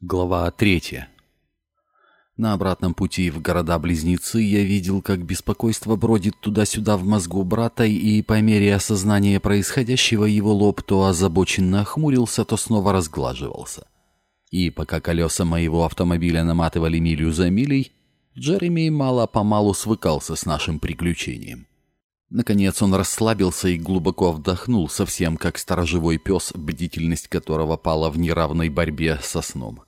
Глава третья. На обратном пути в города-близнецы я видел, как беспокойство бродит туда-сюда в мозгу брата, и по мере осознания происходящего его лоб то озабоченно охмурился, то снова разглаживался. И пока колеса моего автомобиля наматывали милю за милей, Джереми мало-помалу свыкался с нашим приключением. Наконец он расслабился и глубоко вдохнул, совсем как сторожевой пес, бдительность которого пала в неравной борьбе со сном.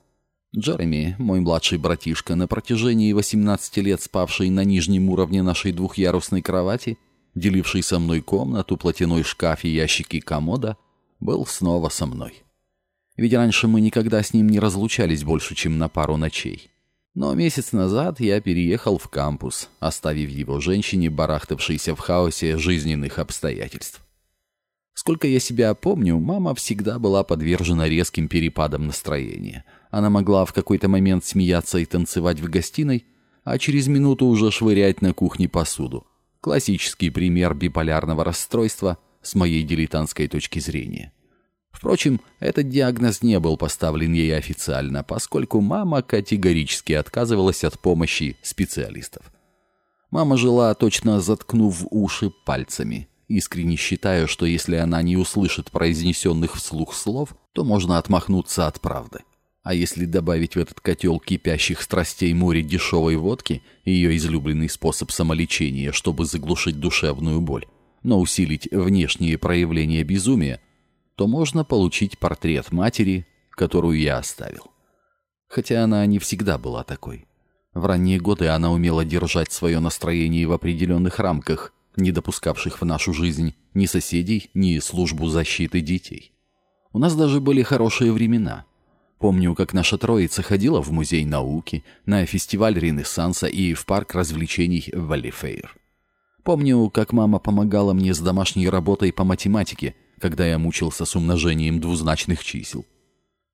Джереми, мой младший братишка, на протяжении 18 лет спавший на нижнем уровне нашей двухъярусной кровати, деливший со мной комнату, платяной шкаф и ящики комода, был снова со мной. Ведь раньше мы никогда с ним не разлучались больше, чем на пару ночей. Но месяц назад я переехал в кампус, оставив его женщине, барахтавшейся в хаосе жизненных обстоятельств. Сколько я себя помню, мама всегда была подвержена резким перепадам настроения — она могла в какой-то момент смеяться и танцевать в гостиной, а через минуту уже швырять на кухне посуду. Классический пример биполярного расстройства с моей дилетантской точки зрения. Впрочем, этот диагноз не был поставлен ей официально, поскольку мама категорически отказывалась от помощи специалистов. Мама жила, точно заткнув уши пальцами, искренне считая, что если она не услышит произнесенных вслух слов, то можно отмахнуться от правды. А если добавить в этот котел кипящих страстей море дешевой водки, ее излюбленный способ самолечения, чтобы заглушить душевную боль, но усилить внешние проявления безумия, то можно получить портрет матери, которую я оставил. Хотя она не всегда была такой. В ранние годы она умела держать свое настроение в определенных рамках, не допускавших в нашу жизнь ни соседей, ни службу защиты детей. У нас даже были хорошие времена — Помню, как наша троица ходила в музей науки, на фестиваль Ренессанса и в парк развлечений Валлифейр. Помню, как мама помогала мне с домашней работой по математике, когда я мучился с умножением двузначных чисел.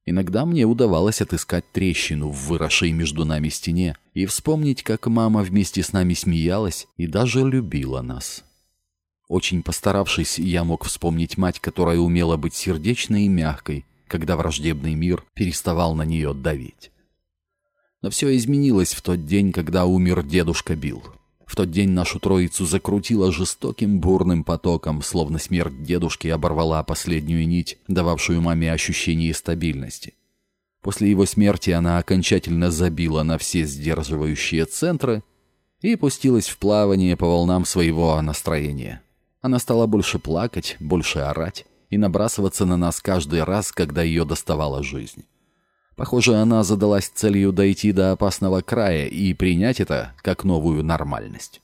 Иногда мне удавалось отыскать трещину в выросшей между нами стене и вспомнить, как мама вместе с нами смеялась и даже любила нас. Очень постаравшись, я мог вспомнить мать, которая умела быть сердечной и мягкой, когда враждебный мир переставал на нее давить. Но все изменилось в тот день, когда умер дедушка Билл. В тот день нашу троицу закрутило жестоким бурным потоком, словно смерть дедушки оборвала последнюю нить, дававшую маме ощущение стабильности. После его смерти она окончательно забила на все сдерживающие центры и пустилась в плавание по волнам своего настроения. Она стала больше плакать, больше орать, и набрасываться на нас каждый раз, когда ее доставала жизнь. Похоже, она задалась целью дойти до опасного края и принять это как новую нормальность.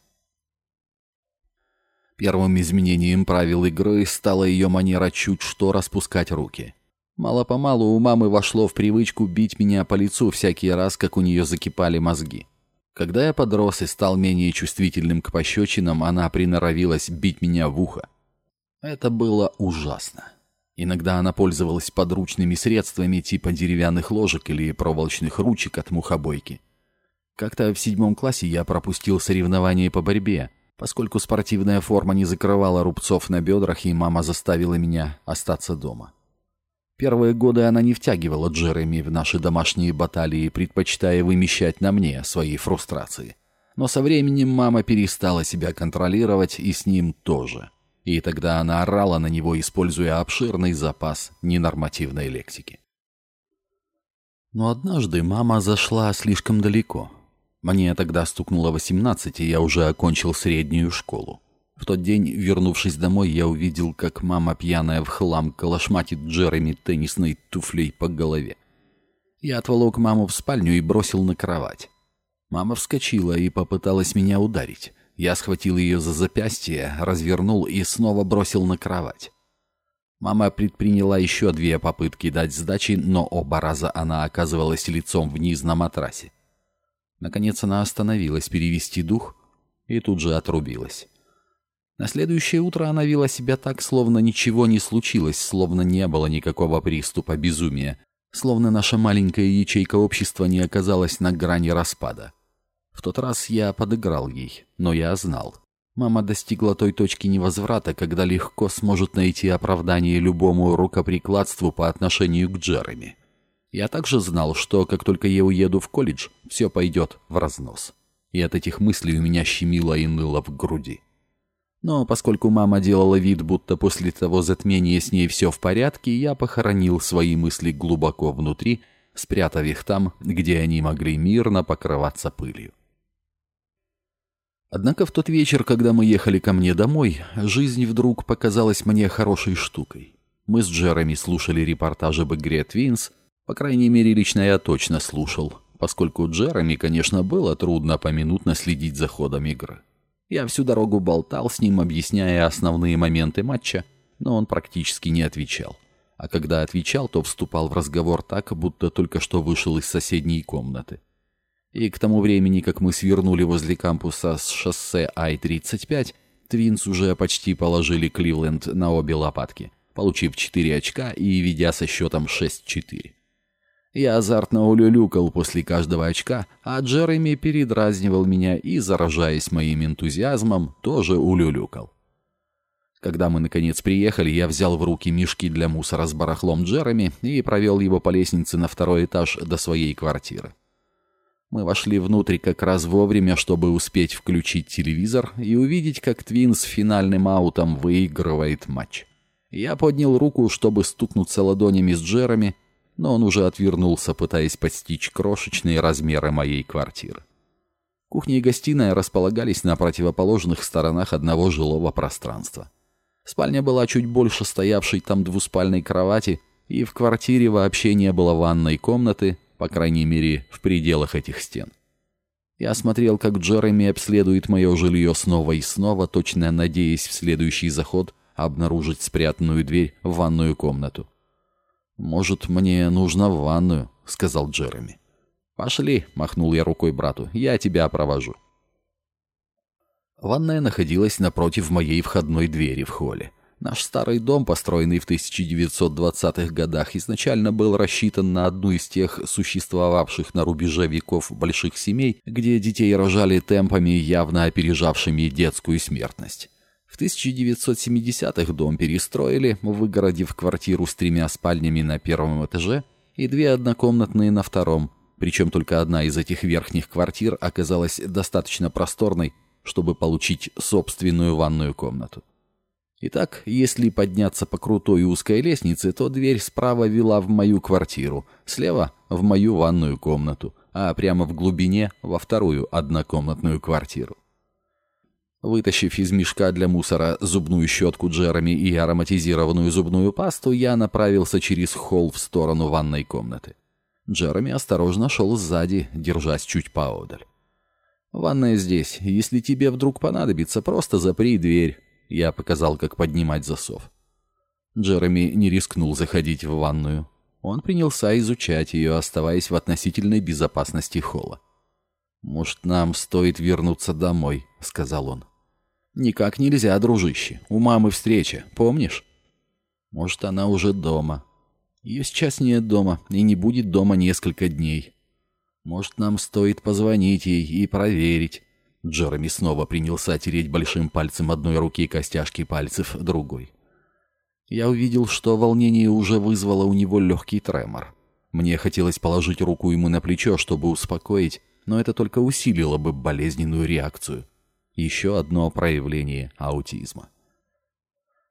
Первым изменением правил игры стала ее манера чуть что распускать руки. Мало-помалу у мамы вошло в привычку бить меня по лицу всякий раз, как у нее закипали мозги. Когда я подрос и стал менее чувствительным к пощечинам, она приноровилась бить меня в ухо. Это было ужасно. Иногда она пользовалась подручными средствами типа деревянных ложек или проволочных ручек от мухобойки. Как-то в седьмом классе я пропустил соревнование по борьбе, поскольку спортивная форма не закрывала рубцов на бедрах, и мама заставила меня остаться дома. Первые годы она не втягивала Джереми в наши домашние баталии, предпочитая вымещать на мне свои фрустрации. Но со временем мама перестала себя контролировать, и с ним тоже — и тогда она орала на него, используя обширный запас ненормативной лексики. Но однажды мама зашла слишком далеко. Мне тогда стукнуло 18, и я уже окончил среднюю школу. В тот день, вернувшись домой, я увидел, как мама, пьяная в хлам, калашматит Джереми теннисной туфлей по голове. Я отволок маму в спальню и бросил на кровать. Мама вскочила и попыталась меня ударить. Я схватил ее за запястье, развернул и снова бросил на кровать. Мама предприняла еще две попытки дать сдачи, но оба раза она оказывалась лицом вниз на матрасе. Наконец она остановилась перевести дух и тут же отрубилась. На следующее утро она вела себя так, словно ничего не случилось, словно не было никакого приступа безумия, словно наша маленькая ячейка общества не оказалась на грани распада. В тот раз я подыграл ей, но я знал. Мама достигла той точки невозврата, когда легко сможет найти оправдание любому рукоприкладству по отношению к Джереми. Я также знал, что как только я уеду в колледж, все пойдет в разнос. И от этих мыслей у меня щемило и ныло в груди. Но поскольку мама делала вид, будто после того затмения с ней все в порядке, я похоронил свои мысли глубоко внутри, спрятав их там, где они могли мирно покрываться пылью. Однако в тот вечер, когда мы ехали ко мне домой, жизнь вдруг показалась мне хорошей штукой. Мы с Джереми слушали репортажи об игре Твинс, по крайней мере, лично я точно слушал, поскольку Джереми, конечно, было трудно поминутно следить за ходом игры. Я всю дорогу болтал с ним, объясняя основные моменты матча, но он практически не отвечал. А когда отвечал, то вступал в разговор так, будто только что вышел из соседней комнаты. И к тому времени, как мы свернули возле кампуса с шоссе Ай-35, Твинс уже почти положили Кливленд на обе лопатки, получив 4 очка и ведя со счетом 6-4. Я азартно улюлюкал после каждого очка, а Джереми передразнивал меня и, заражаясь моим энтузиазмом, тоже улюлюкал. Когда мы, наконец, приехали, я взял в руки мешки для мусора с барахлом Джереми и провел его по лестнице на второй этаж до своей квартиры. Мы вошли внутрь как раз вовремя, чтобы успеть включить телевизор и увидеть, как Твинс финальным аутом выигрывает матч. Я поднял руку, чтобы стукнуться ладонями с Джереми, но он уже отвернулся, пытаясь постичь крошечные размеры моей квартиры. Кухня и гостиная располагались на противоположных сторонах одного жилого пространства. Спальня была чуть больше стоявшей там двуспальной кровати, и в квартире вообще не было ванной комнаты, по крайней мере, в пределах этих стен. Я смотрел, как Джереми обследует мое жилье снова и снова, точно надеясь в следующий заход обнаружить спрятанную дверь в ванную комнату. «Может, мне нужно в ванную», — сказал Джереми. «Пошли», — махнул я рукой брату, — «я тебя провожу». Ванная находилась напротив моей входной двери в холле. Наш старый дом, построенный в 1920-х годах, изначально был рассчитан на одну из тех существовавших на рубеже веков больших семей, где детей рожали темпами, явно опережавшими детскую смертность. В 1970-х дом перестроили, выгородив квартиру с тремя спальнями на первом этаже и две однокомнатные на втором, причем только одна из этих верхних квартир оказалась достаточно просторной, чтобы получить собственную ванную комнату. Итак, если подняться по крутой узкой лестнице, то дверь справа вела в мою квартиру, слева — в мою ванную комнату, а прямо в глубине — во вторую однокомнатную квартиру. Вытащив из мешка для мусора зубную щетку Джереми и ароматизированную зубную пасту, я направился через холл в сторону ванной комнаты. Джереми осторожно шел сзади, держась чуть поодаль. «Ванная здесь. Если тебе вдруг понадобится, просто запри дверь». Я показал, как поднимать засов. Джереми не рискнул заходить в ванную. Он принялся изучать ее, оставаясь в относительной безопасности холла. «Может, нам стоит вернуться домой», — сказал он. «Никак нельзя, дружище. У мамы встреча, помнишь?» «Может, она уже дома». «Ее сейчас нет дома, и не будет дома несколько дней». «Может, нам стоит позвонить ей и проверить». Джереми снова принялся тереть большим пальцем одной руки костяшки пальцев другой. Я увидел, что волнение уже вызвало у него легкий тремор. Мне хотелось положить руку ему на плечо, чтобы успокоить, но это только усилило бы болезненную реакцию. Еще одно проявление аутизма.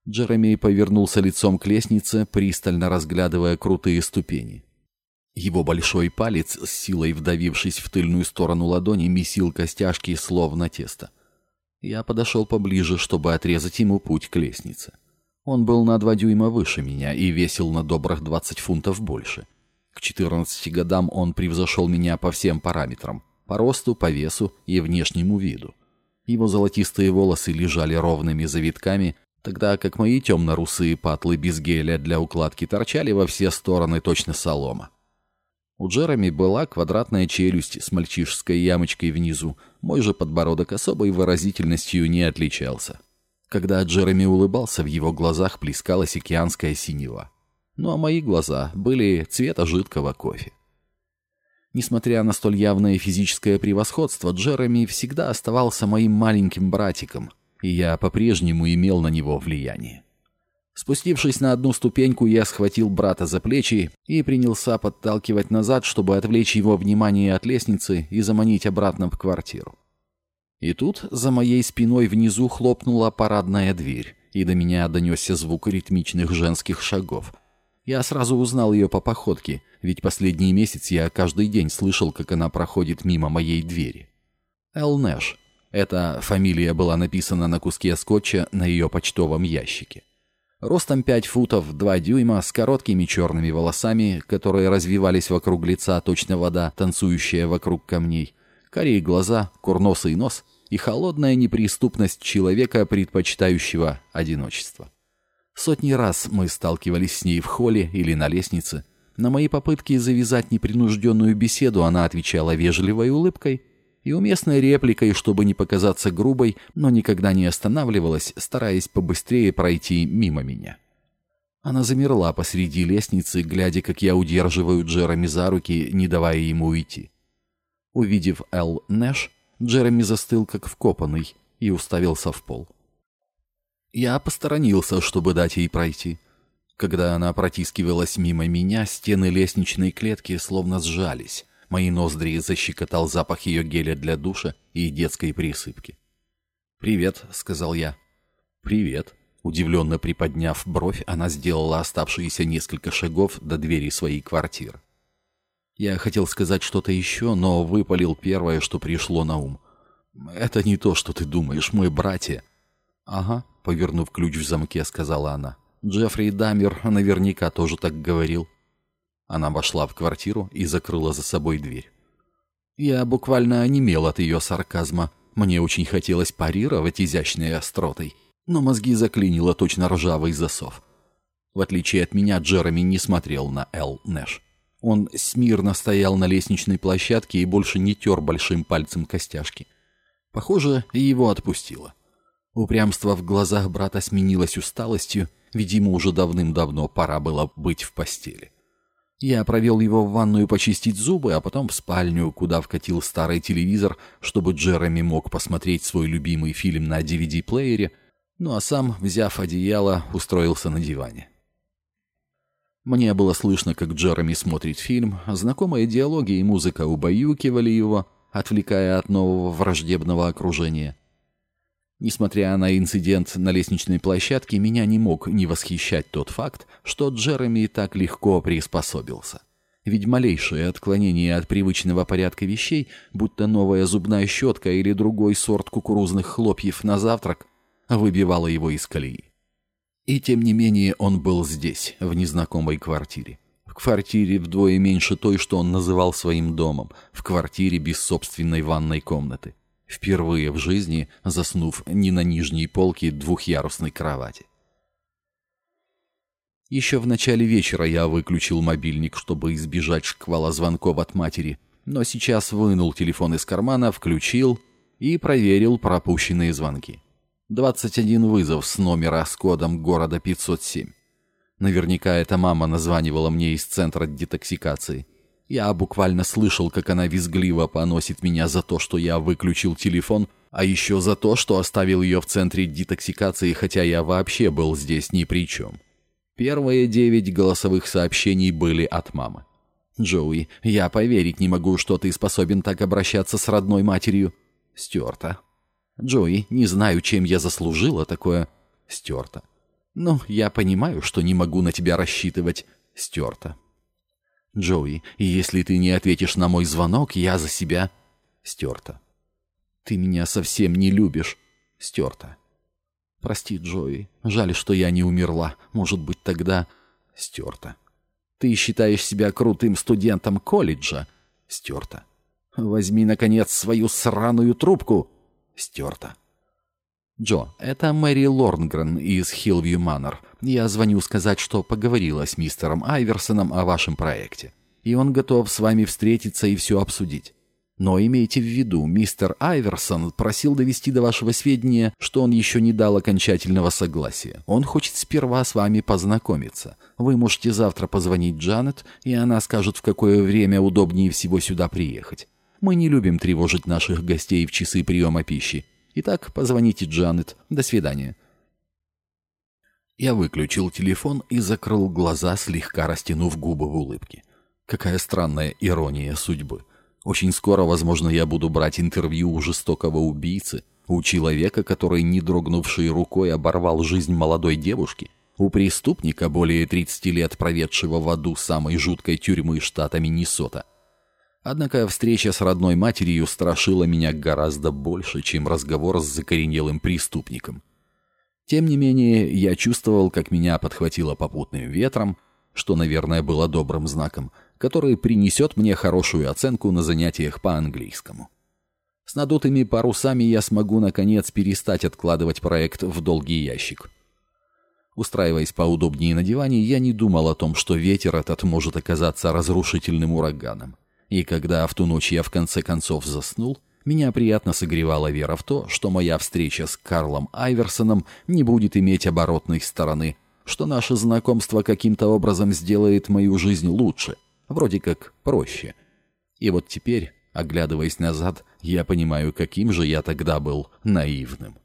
Джереми повернулся лицом к лестнице, пристально разглядывая крутые ступени. Его большой палец, с силой вдавившись в тыльную сторону ладони, месил костяшки, словно тесто. Я подошел поближе, чтобы отрезать ему путь к лестнице. Он был на два дюйма выше меня и весил на добрых 20 фунтов больше. К 14 годам он превзошел меня по всем параметрам – по росту, по весу и внешнему виду. Его золотистые волосы лежали ровными завитками, тогда как мои темно-русые патлы без геля для укладки торчали во все стороны точно солома. У Джереми была квадратная челюсть с мальчишеской ямочкой внизу, мой же подбородок особой выразительностью не отличался. Когда Джереми улыбался, в его глазах плескалась океанская синева. Ну а мои глаза были цвета жидкого кофе. Несмотря на столь явное физическое превосходство, Джереми всегда оставался моим маленьким братиком, и я по-прежнему имел на него влияние. Спустившись на одну ступеньку, я схватил брата за плечи и принялся подталкивать назад, чтобы отвлечь его внимание от лестницы и заманить обратно в квартиру. И тут за моей спиной внизу хлопнула парадная дверь, и до меня донесся звук ритмичных женских шагов. Я сразу узнал ее по походке, ведь последний месяц я каждый день слышал, как она проходит мимо моей двери. Эл Нэш. Эта фамилия была написана на куске скотча на ее почтовом ящике. Ростом 5 футов 2 дюйма, с короткими черными волосами, которые развивались вокруг лица, точно вода, танцующая вокруг камней. Корей глаза, курносый нос и холодная неприступность человека, предпочитающего одиночество. Сотни раз мы сталкивались с ней в холле или на лестнице. На мои попытки завязать непринужденную беседу она отвечала вежливой улыбкой и уместной репликой, чтобы не показаться грубой, но никогда не останавливалась, стараясь побыстрее пройти мимо меня. Она замерла посреди лестницы, глядя, как я удерживаю Джереми за руки, не давая ему уйти. Увидев Эл Нэш, Джереми застыл, как вкопанный, и уставился в пол. Я посторонился, чтобы дать ей пройти. Когда она протискивалась мимо меня, стены лестничной клетки словно сжались. Мои ноздри защекотал запах ее геля для душа и детской присыпки. «Привет», — сказал я. «Привет». Удивленно приподняв бровь, она сделала оставшиеся несколько шагов до двери своей квартиры. Я хотел сказать что-то еще, но выпалил первое, что пришло на ум. «Это не то, что ты думаешь, мой братья». «Ага», — повернув ключ в замке, сказала она. «Джеффри Дамер наверняка тоже так говорил». Она вошла в квартиру и закрыла за собой дверь. Я буквально онемел от ее сарказма. Мне очень хотелось парировать изящной остротой, но мозги заклинило точно ржавый засов. В отличие от меня, Джереми не смотрел на Эл Нэш. Он смирно стоял на лестничной площадке и больше не тер большим пальцем костяшки. Похоже, его отпустило. Упрямство в глазах брата сменилось усталостью, видимо, уже давным-давно пора было быть в постели. Я провел его в ванную почистить зубы, а потом в спальню, куда вкатил старый телевизор, чтобы Джереми мог посмотреть свой любимый фильм на DVD-плеере, ну а сам, взяв одеяло, устроился на диване. Мне было слышно, как Джереми смотрит фильм, знакомые диалоги и музыка убаюкивали его, отвлекая от нового враждебного окружения. Несмотря на инцидент на лестничной площадке, меня не мог не восхищать тот факт, что Джереми так легко приспособился. Ведь малейшее отклонение от привычного порядка вещей, будто новая зубная щетка или другой сорт кукурузных хлопьев на завтрак, выбивало его из колеи. И тем не менее он был здесь, в незнакомой квартире. В квартире вдвое меньше той, что он называл своим домом, в квартире без собственной ванной комнаты впервые в жизни заснув не на нижней полке двухъярусной кровати. Еще в начале вечера я выключил мобильник, чтобы избежать шквала звонков от матери, но сейчас вынул телефон из кармана, включил и проверил пропущенные звонки. 21 вызов с номера с кодом города 507. Наверняка эта мама названивала мне из центра детоксикации. Я буквально слышал, как она визгливо поносит меня за то, что я выключил телефон, а еще за то, что оставил ее в центре детоксикации, хотя я вообще был здесь ни при чем. Первые девять голосовых сообщений были от мамы. «Джоуи, я поверить не могу, что ты способен так обращаться с родной матерью». Стерто. «Джоуи, не знаю, чем я заслужила такое». Стерто. «Ну, я понимаю, что не могу на тебя рассчитывать». Стерто. Джоуи, и если ты не ответишь на мой звонок, я за себя...» Стерто. «Ты меня совсем не любишь...» Стерто. «Прости, Джоуи, жаль, что я не умерла. Может быть, тогда...» Стерто. «Ты считаешь себя крутым студентом колледжа?» Стерто. «Возьми, наконец, свою сраную трубку!» Стерто. «Джо, это Мэри Лорнгрен из Хиллвью Манор. Я звоню сказать, что поговорила с мистером Айверсоном о вашем проекте. И он готов с вами встретиться и все обсудить. Но имейте в виду, мистер Айверсон просил довести до вашего сведения, что он еще не дал окончательного согласия. Он хочет сперва с вами познакомиться. Вы можете завтра позвонить Джанет, и она скажет, в какое время удобнее всего сюда приехать. Мы не любим тревожить наших гостей в часы приема пищи, Итак, позвоните Джанет. До свидания». Я выключил телефон и закрыл глаза, слегка растянув губы в улыбке. Какая странная ирония судьбы. Очень скоро, возможно, я буду брать интервью у жестокого убийцы, у человека, который, не дрогнувшей рукой, оборвал жизнь молодой девушки, у преступника, более 30 лет проведшего в аду самой жуткой тюрьмы штата Миннесота. Однако встреча с родной матерью страшила меня гораздо больше, чем разговор с закоренелым преступником. Тем не менее, я чувствовал, как меня подхватило попутным ветром, что, наверное, было добрым знаком, который принесет мне хорошую оценку на занятиях по английскому. С надутыми парусами я смогу, наконец, перестать откладывать проект в долгий ящик. Устраиваясь поудобнее на диване, я не думал о том, что ветер этот может оказаться разрушительным ураганом. И когда в ту ночь я в конце концов заснул, меня приятно согревала вера в то, что моя встреча с Карлом Айверсоном не будет иметь оборотной стороны, что наше знакомство каким-то образом сделает мою жизнь лучше, вроде как проще. И вот теперь, оглядываясь назад, я понимаю, каким же я тогда был наивным.